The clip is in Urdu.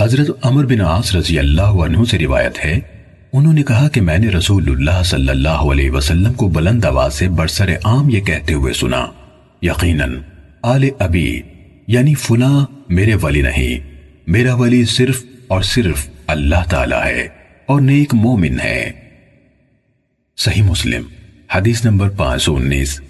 حضرت عمر بن عاص رضی اللہ عنہ سے روایت ہے، انہوں نے کہا کہ میں نے رسول اللہ صلی اللہ علیہ وسلم کو بلند آواز سے برسر عام یہ کہتے ہوئے سنا۔ یقیناً، آل ابی یعنی فلاں میرے ولی نہیں، میرا ولی صرف اور صرف اللہ تعالی ہے اور نیک مومن ہے۔ صحیح مسلم، حدیث نمبر پانچ سو انیس۔